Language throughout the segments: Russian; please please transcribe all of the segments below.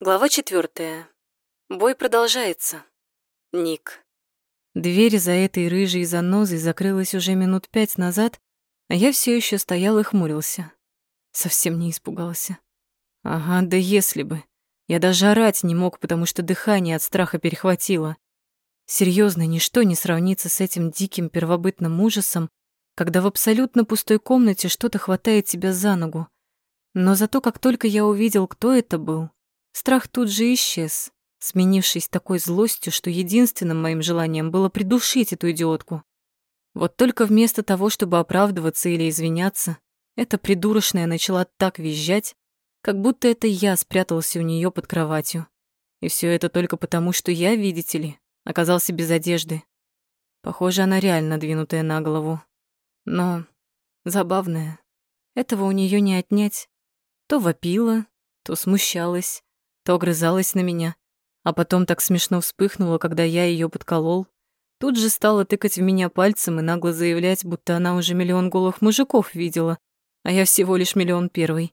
Глава четвертая. Бой продолжается. Ник. Дверь за этой рыжей занозой закрылась уже минут пять назад, а я все еще стоял и хмурился. Совсем не испугался. Ага, да если бы. Я даже орать не мог, потому что дыхание от страха перехватило. Серьезно, ничто не сравнится с этим диким первобытным ужасом, когда в абсолютно пустой комнате что-то хватает тебя за ногу. Но зато как только я увидел, кто это был, Страх тут же исчез, сменившись такой злостью, что единственным моим желанием было придушить эту идиотку. Вот только вместо того, чтобы оправдываться или извиняться, эта придурочная начала так визжать, как будто это я спрятался у нее под кроватью. И все это только потому, что я, видите ли, оказался без одежды. Похоже, она реально двинутая на голову. Но забавная. Этого у нее не отнять. То вопила, то смущалась, то огрызалась на меня, а потом так смешно вспыхнула, когда я ее подколол. Тут же стала тыкать в меня пальцем и нагло заявлять, будто она уже миллион голых мужиков видела, а я всего лишь миллион первый.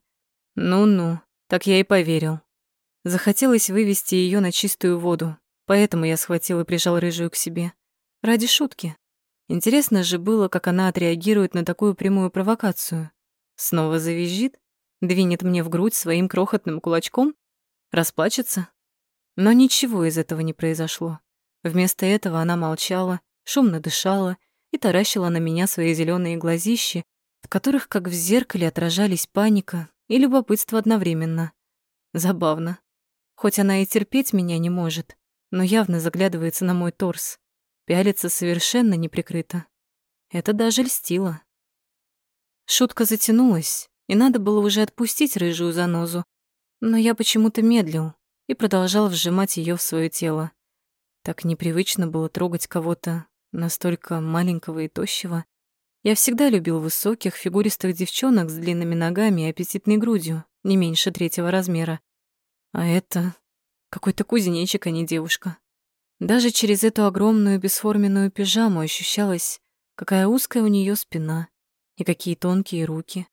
Ну-ну, так я и поверил. Захотелось вывести ее на чистую воду, поэтому я схватил и прижал рыжую к себе. Ради шутки. Интересно же было, как она отреагирует на такую прямую провокацию. Снова завизжит? Двинет мне в грудь своим крохотным кулачком? Расплачется? Но ничего из этого не произошло. Вместо этого она молчала, шумно дышала и таращила на меня свои зеленые глазищи, в которых, как в зеркале, отражались паника и любопытство одновременно. Забавно. Хоть она и терпеть меня не может, но явно заглядывается на мой торс. Пялится совершенно неприкрыто. Это даже льстило. Шутка затянулась, и надо было уже отпустить рыжую занозу, но я почему-то медлил и продолжал вжимать ее в свое тело. Так непривычно было трогать кого-то настолько маленького и тощего. Я всегда любил высоких, фигуристых девчонок с длинными ногами и аппетитной грудью, не меньше третьего размера. А это какой-то кузнечик, а не девушка. Даже через эту огромную бесформенную пижаму ощущалось, какая узкая у нее спина и какие тонкие руки.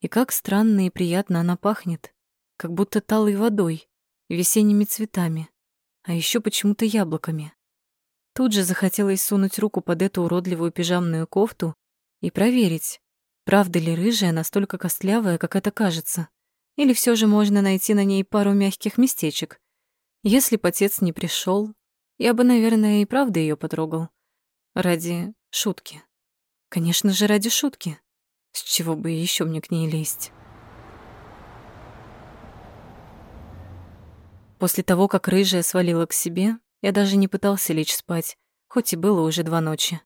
И как странно и приятно она пахнет как будто талой водой, весенними цветами, а еще почему-то яблоками. Тут же захотелось сунуть руку под эту уродливую пижамную кофту и проверить, правда ли рыжая настолько костлявая, как это кажется, или все же можно найти на ней пару мягких местечек. Если потец не пришел, я бы, наверное, и правда ее потрогал. Ради шутки. Конечно же, ради шутки. С чего бы еще мне к ней лезть? После того, как рыжая свалила к себе, я даже не пытался лечь спать, хоть и было уже два ночи.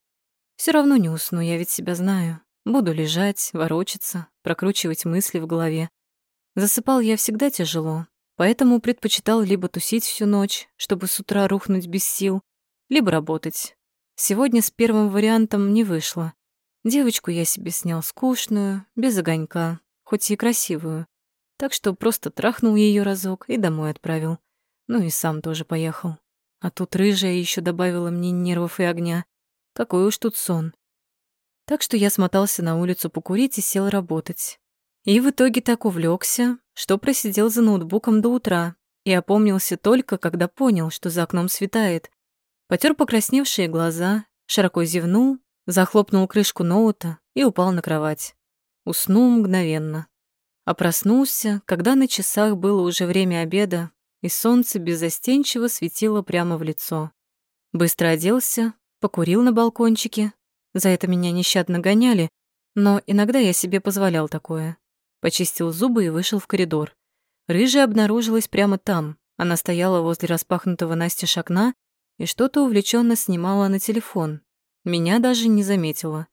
Все равно не усну, я ведь себя знаю. Буду лежать, ворочаться, прокручивать мысли в голове. Засыпал я всегда тяжело, поэтому предпочитал либо тусить всю ночь, чтобы с утра рухнуть без сил, либо работать. Сегодня с первым вариантом не вышло. Девочку я себе снял скучную, без огонька, хоть и красивую. Так что просто трахнул ее разок и домой отправил. Ну и сам тоже поехал. А тут рыжая еще добавила мне нервов и огня. Какой уж тут сон. Так что я смотался на улицу покурить и сел работать. И в итоге так увлекся, что просидел за ноутбуком до утра и опомнился только, когда понял, что за окном светает. Потер покрасневшие глаза, широко зевнул, захлопнул крышку ноута и упал на кровать. Уснул мгновенно. А проснулся, когда на часах было уже время обеда, и солнце беззастенчиво светило прямо в лицо. Быстро оделся, покурил на балкончике. За это меня нещадно гоняли, но иногда я себе позволял такое. Почистил зубы и вышел в коридор. Рыжая обнаружилась прямо там. Она стояла возле распахнутого настежь окна и что-то увлеченно снимала на телефон. Меня даже не заметила.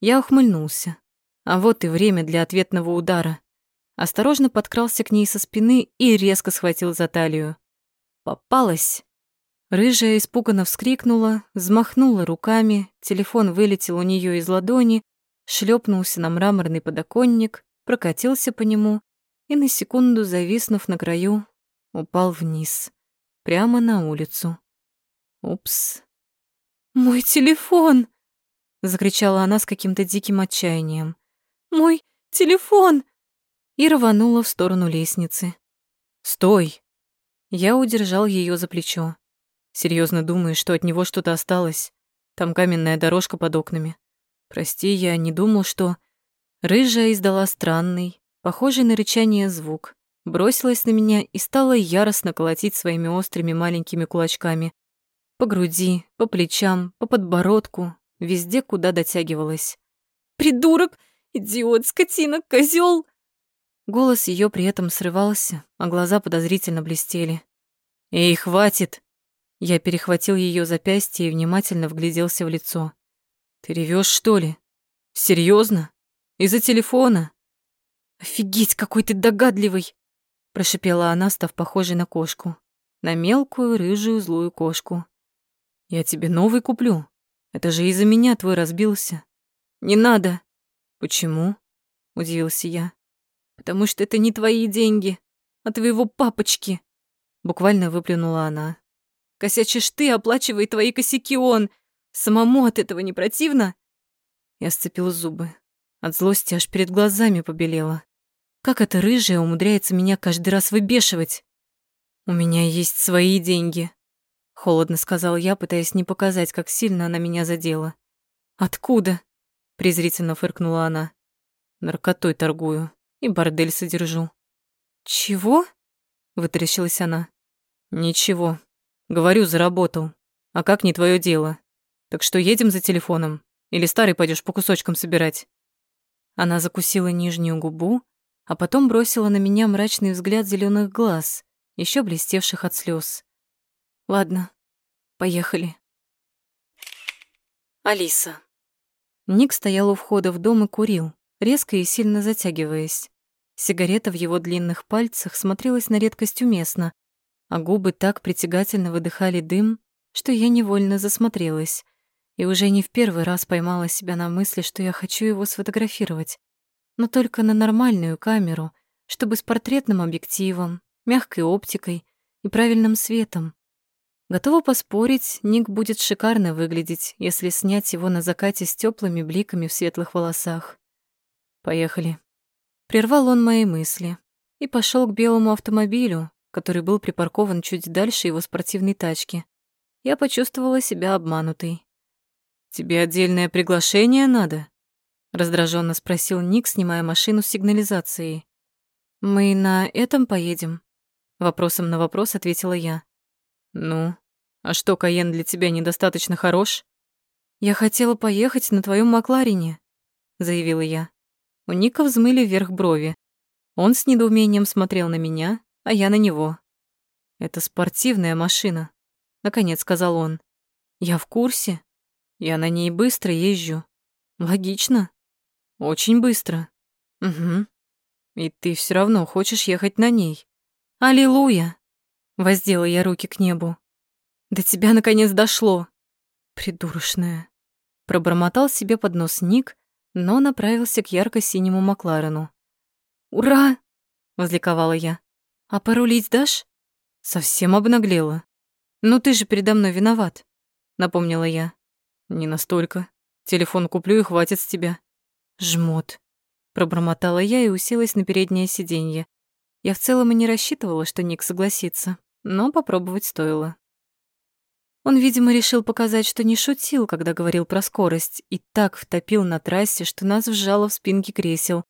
Я ухмыльнулся. А вот и время для ответного удара осторожно подкрался к ней со спины и резко схватил за талию. Попалась. Рыжая испуганно вскрикнула, взмахнула руками, телефон вылетел у нее из ладони, шлепнулся на мраморный подоконник, прокатился по нему и на секунду, зависнув на краю, упал вниз, прямо на улицу. Упс. «Мой телефон!» — закричала она с каким-то диким отчаянием. «Мой телефон!» И рванула в сторону лестницы. «Стой!» Я удержал ее за плечо. Серьезно думаешь, что от него что-то осталось? Там каменная дорожка под окнами. Прости, я не думал, что... Рыжая издала странный, похожий на рычание звук, бросилась на меня и стала яростно колотить своими острыми маленькими кулачками. По груди, по плечам, по подбородку, везде, куда дотягивалась. «Придурок! Идиот! Скотина! козел! Голос ее при этом срывался, а глаза подозрительно блестели. «Эй, хватит!» Я перехватил ее запястье и внимательно вгляделся в лицо. «Ты ревешь, что ли? Серьезно? Из-за телефона?» «Офигеть, какой ты догадливый!» прошипела она, став похожей на кошку. На мелкую, рыжую, злую кошку. «Я тебе новый куплю. Это же из-за меня твой разбился». «Не надо». «Почему?» — удивился я. «Потому что это не твои деньги, а твоего папочки», — буквально выплюнула она. Косячишь ты, оплачивай твои косяки он. Самому от этого не противно?» Я сцепил зубы. От злости аж перед глазами побелела. Как эта рыжая умудряется меня каждый раз выбешивать? У меня есть свои деньги. Холодно сказал я, пытаясь не показать, как сильно она меня задела. «Откуда?» — презрительно фыркнула она. «Наркотой торгую и бордель содержу». «Чего?» — вытаращилась она. «Ничего, Говорю, заработал. А как не твое дело? Так что едем за телефоном? Или старый пойдешь по кусочкам собирать?» Она закусила нижнюю губу, а потом бросила на меня мрачный взгляд зеленых глаз, еще блестевших от слез. «Ладно, поехали». Алиса. Ник стоял у входа в дом и курил, резко и сильно затягиваясь. Сигарета в его длинных пальцах смотрелась на редкость уместно, а губы так притягательно выдыхали дым, что я невольно засмотрелась и уже не в первый раз поймала себя на мысли, что я хочу его сфотографировать, но только на нормальную камеру, чтобы с портретным объективом, мягкой оптикой и правильным светом. Готова поспорить, Ник будет шикарно выглядеть, если снять его на закате с теплыми бликами в светлых волосах. Поехали. Прервал он мои мысли и пошел к белому автомобилю, который был припаркован чуть дальше его спортивной тачки. Я почувствовала себя обманутой. «Тебе отдельное приглашение надо?» раздраженно спросил Ник, снимая машину с сигнализацией. «Мы на этом поедем?» Вопросом на вопрос ответила я. «Ну, а что, Каен для тебя недостаточно хорош?» «Я хотела поехать на твоем Макларене», — заявила я. У Ника взмыли вверх брови. Он с недоумением смотрел на меня, а я на него. «Это спортивная машина», — наконец сказал он. «Я в курсе. Я на ней быстро езжу. Логично. Очень быстро. Угу. И ты все равно хочешь ехать на ней. Аллилуйя!» Воздела я руки к небу. «До тебя наконец дошло!» «Придурочная!» Пробормотал себе под нос Ник, но направился к ярко-синему Макларену. «Ура!» — возликовала я. А порулить дашь? Совсем обнаглела. Ну ты же передо мной виноват, напомнила я. Не настолько. Телефон куплю и хватит с тебя. Жмот. Пробормотала я и уселась на переднее сиденье. Я в целом и не рассчитывала, что Ник согласится, но попробовать стоило. Он, видимо, решил показать, что не шутил, когда говорил про скорость, и так втопил на трассе, что нас вжало в спинки кресел.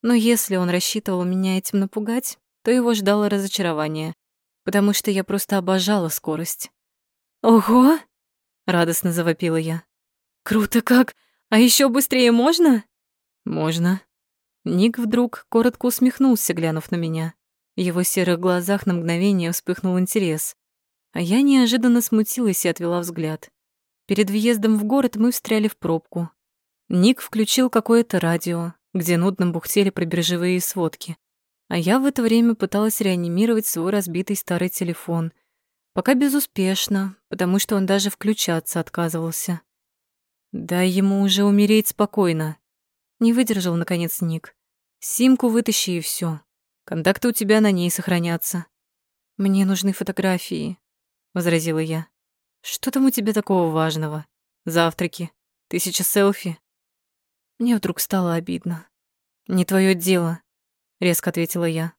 Но если он рассчитывал меня этим напугать, то его ждало разочарование, потому что я просто обожала скорость. «Ого!» — радостно завопила я. «Круто как! А еще быстрее можно?» «Можно». Ник вдруг коротко усмехнулся, глянув на меня. В его серых глазах на мгновение вспыхнул интерес. А я неожиданно смутилась и отвела взгляд. Перед въездом в город мы встряли в пробку. Ник включил какое-то радио, где нудно бухтели про биржевые сводки. А я в это время пыталась реанимировать свой разбитый старый телефон. Пока безуспешно, потому что он даже включаться отказывался. «Дай ему уже умереть спокойно», — не выдержал, наконец, Ник. «Симку вытащи и все. Контакты у тебя на ней сохранятся». «Мне нужны фотографии», — возразила я. «Что там у тебя такого важного? Завтраки? Тысяча селфи?» Мне вдруг стало обидно. «Не твое дело резко ответила я.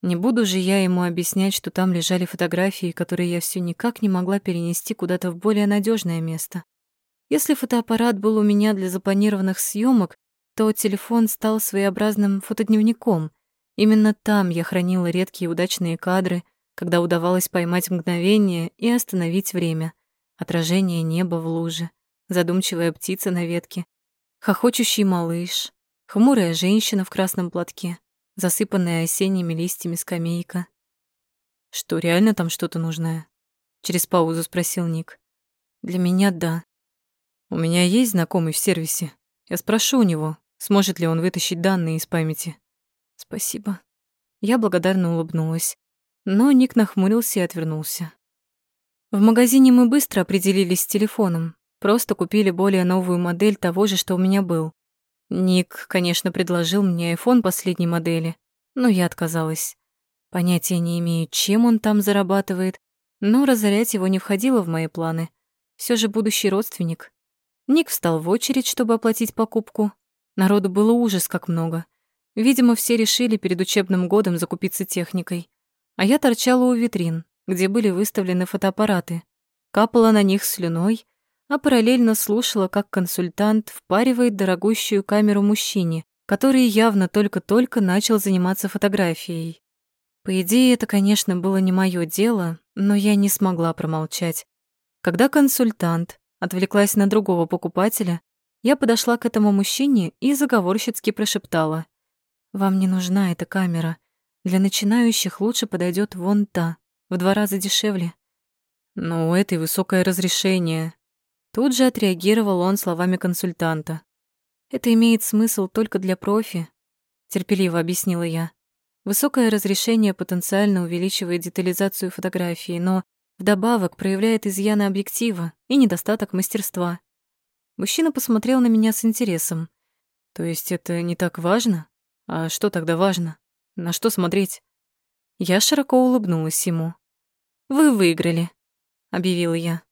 Не буду же я ему объяснять, что там лежали фотографии, которые я все никак не могла перенести куда-то в более надежное место. Если фотоаппарат был у меня для запланированных съемок, то телефон стал своеобразным фотодневником. Именно там я хранила редкие удачные кадры, когда удавалось поймать мгновение и остановить время. Отражение неба в луже, задумчивая птица на ветке, хохочущий малыш, хмурая женщина в красном платке, засыпанная осенними листьями скамейка. «Что, реально там что-то нужное?» Через паузу спросил Ник. «Для меня — да. У меня есть знакомый в сервисе. Я спрошу у него, сможет ли он вытащить данные из памяти. Спасибо. Я благодарно улыбнулась. Но Ник нахмурился и отвернулся. В магазине мы быстро определились с телефоном. Просто купили более новую модель того же, что у меня был. Ник, конечно, предложил мне iPhone последней модели, но я отказалась. Понятия не имею, чем он там зарабатывает, но разорять его не входило в мои планы. Все же будущий родственник. Ник встал в очередь, чтобы оплатить покупку. Народу было ужас как много. Видимо, все решили перед учебным годом закупиться техникой. А я торчала у витрин, где были выставлены фотоаппараты. Капала на них слюной, а параллельно слушала, как консультант впаривает дорогущую камеру мужчине, который явно только-только начал заниматься фотографией. По идее, это, конечно, было не мое дело, но я не смогла промолчать. Когда консультант отвлеклась на другого покупателя, я подошла к этому мужчине и заговорщицки прошептала. «Вам не нужна эта камера. Для начинающих лучше подойдет вон та, в два раза дешевле». «Но у этой высокое разрешение». Тут же отреагировал он словами консультанта. «Это имеет смысл только для профи», — терпеливо объяснила я. «Высокое разрешение потенциально увеличивает детализацию фотографии, но Вдобавок проявляет изъяны объектива и недостаток мастерства. Мужчина посмотрел на меня с интересом. То есть это не так важно? А что тогда важно? На что смотреть? Я широко улыбнулась ему. «Вы выиграли», — объявила я.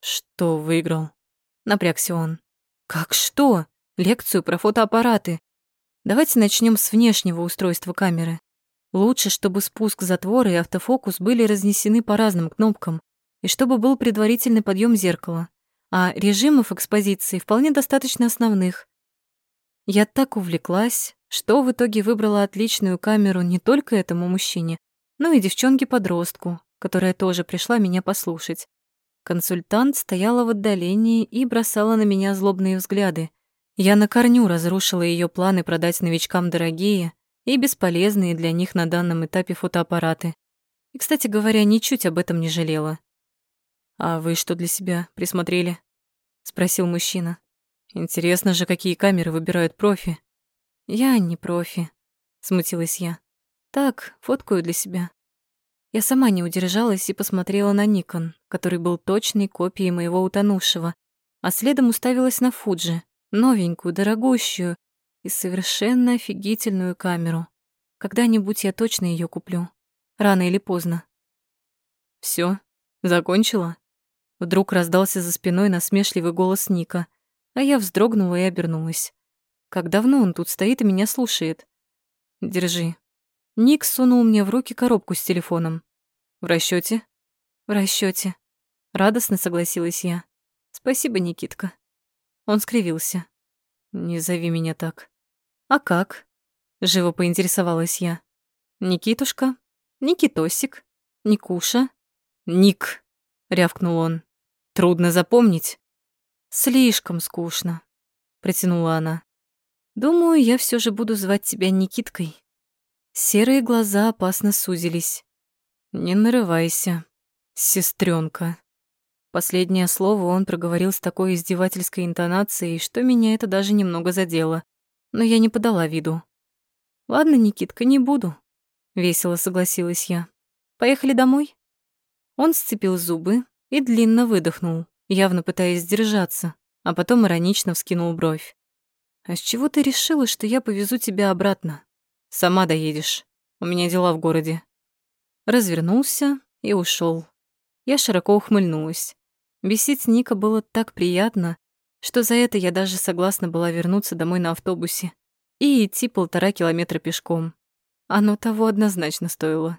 «Что выиграл?» — напрягся он. «Как что? Лекцию про фотоаппараты. Давайте начнем с внешнего устройства камеры. Лучше, чтобы спуск затвора и автофокус были разнесены по разным кнопкам, и чтобы был предварительный подъем зеркала, а режимов экспозиции вполне достаточно основных. Я так увлеклась, что в итоге выбрала отличную камеру не только этому мужчине, но и девчонке-подростку, которая тоже пришла меня послушать. Консультант стояла в отдалении и бросала на меня злобные взгляды. Я на корню разрушила ее планы продать новичкам дорогие, и бесполезные для них на данном этапе фотоаппараты. И, кстати говоря, ничуть об этом не жалела. «А вы что для себя присмотрели?» — спросил мужчина. «Интересно же, какие камеры выбирают профи». «Я не профи», — смутилась я. «Так, фоткаю для себя». Я сама не удержалась и посмотрела на Никон, который был точной копией моего утонувшего, а следом уставилась на Фуджи, новенькую, дорогущую, и совершенно офигительную камеру. Когда-нибудь я точно ее куплю. Рано или поздно. Все, закончила? Вдруг раздался за спиной насмешливый голос Ника, а я вздрогнула и обернулась. Как давно он тут стоит и меня слушает? Держи. Ник сунул мне в руки коробку с телефоном. В расчете? В расчете. Радостно согласилась я. Спасибо, Никитка. Он скривился. Не зови меня так. А как? Живо поинтересовалась я. Никитушка? Никитосик? Никуша? Ник, рявкнул он. Трудно запомнить. Слишком скучно, протянула она. Думаю, я все же буду звать тебя Никиткой. Серые глаза опасно сузились. Не нарывайся, сестренка. Последнее слово он проговорил с такой издевательской интонацией, что меня это даже немного задело. Но я не подала виду. «Ладно, Никитка, не буду», — весело согласилась я. «Поехали домой?» Он сцепил зубы и длинно выдохнул, явно пытаясь сдержаться, а потом иронично вскинул бровь. «А с чего ты решила, что я повезу тебя обратно? Сама доедешь. У меня дела в городе». Развернулся и ушел. Я широко ухмыльнулась. Бесить Ника было так приятно, что за это я даже согласна была вернуться домой на автобусе и идти полтора километра пешком. Оно того однозначно стоило.